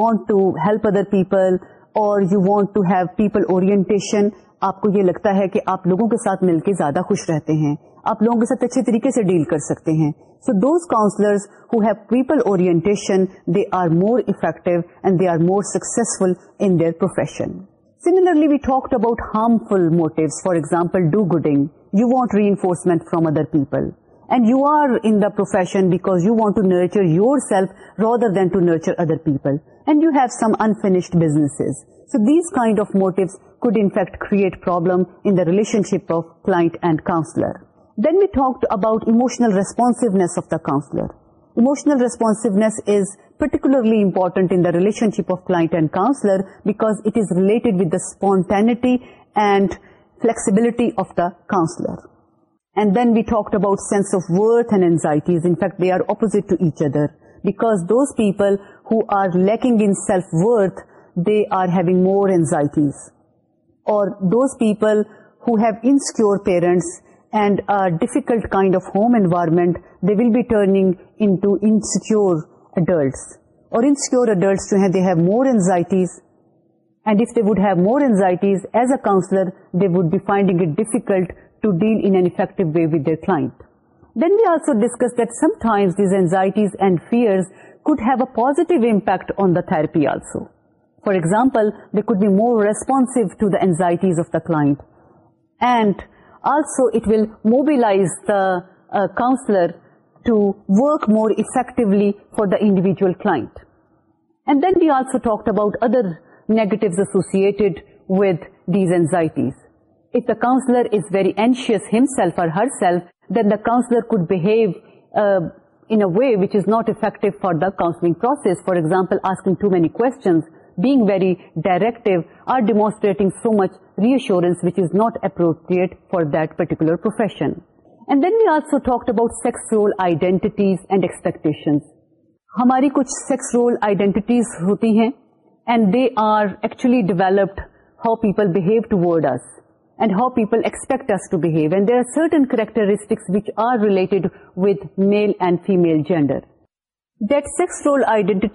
want to help other people اور you want to have people orientation. آپ کو یہ لگتا ہے کہ آپ لوگوں کے ساتھ مل کے زیادہ خوش رہتے ہیں آپ لوگوں کے ساتھ اچھے طریقے سے ڈیل کر سکتے ہیں So those counselors who have people orientation, they are more effective and they are more successful in their profession. Similarly, we talked about harmful motives, for example, do-gooding. You want reinforcement from other people. And you are in the profession because you want to nurture yourself rather than to nurture other people. And you have some unfinished businesses. So these kind of motives could in fact create problem in the relationship of client and counselor. Then we talked about emotional responsiveness of the counselor. Emotional responsiveness is particularly important in the relationship of client and counselor because it is related with the spontaneity and flexibility of the counselor. And then we talked about sense of worth and anxieties. In fact, they are opposite to each other because those people who are lacking in self-worth, they are having more anxieties. Or those people who have insecure parents, and are difficult kind of home environment they will be turning insecured more anxieties would have more anxieties a counsellor they would be finding it difficult to deal way with the client then we also discuss these anxieties and fear positive impact on the therapy also for example they could be more ریسپانسائٹیز of the client and Also, it will mobilize the uh, counselor to work more effectively for the individual client. And then we also talked about other negatives associated with these anxieties. If the counselor is very anxious himself or herself, then the counselor could behave uh, in a way which is not effective for the counseling process. For example, asking too many questions, being very direct or demonstrating so much reassurance which is not appropriate for particular profession and then we also talked about sexual identity expectations ہماری کچھ سیکسل آئیڈینٹیز ہوتی ہیں are actually developed how people behave towards how people expect us to behave and they are certain characteristics which are related with male and female gender what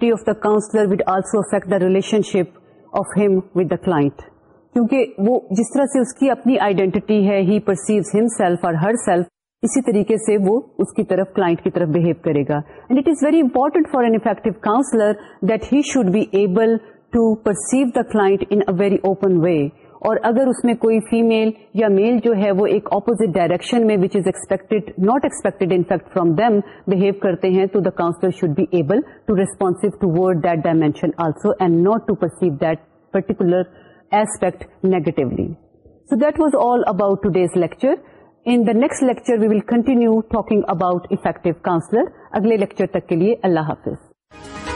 also affect the relationship of with کیونکہ وہ جس طرح سے اس کی اپنی آئیڈینٹی ہے ہی پرسیو ہم سیلف اور ہر سیلف اسی طریقے سے وہ اس کی طرف کلائنٹ کی طرف بہیو کرے گا and it is very important for an effective counsellor that he should be able to perceive the client in کلا ویری اوپن وے اور اگر اس میں کوئی فیمل یا میل جو ہے وہ ایک اپوزٹ ڈائریکشن میں which is expected not expected in fact from them behave کرتے ہیں تو the counsellor should be able to responsive toward that dimension also and not to perceive that particular aspect negatively so that was all about today's lecture in the next lecture we will continue talking about effective counsellor اگلے لیکچر تک کے لیے اللہ حافظ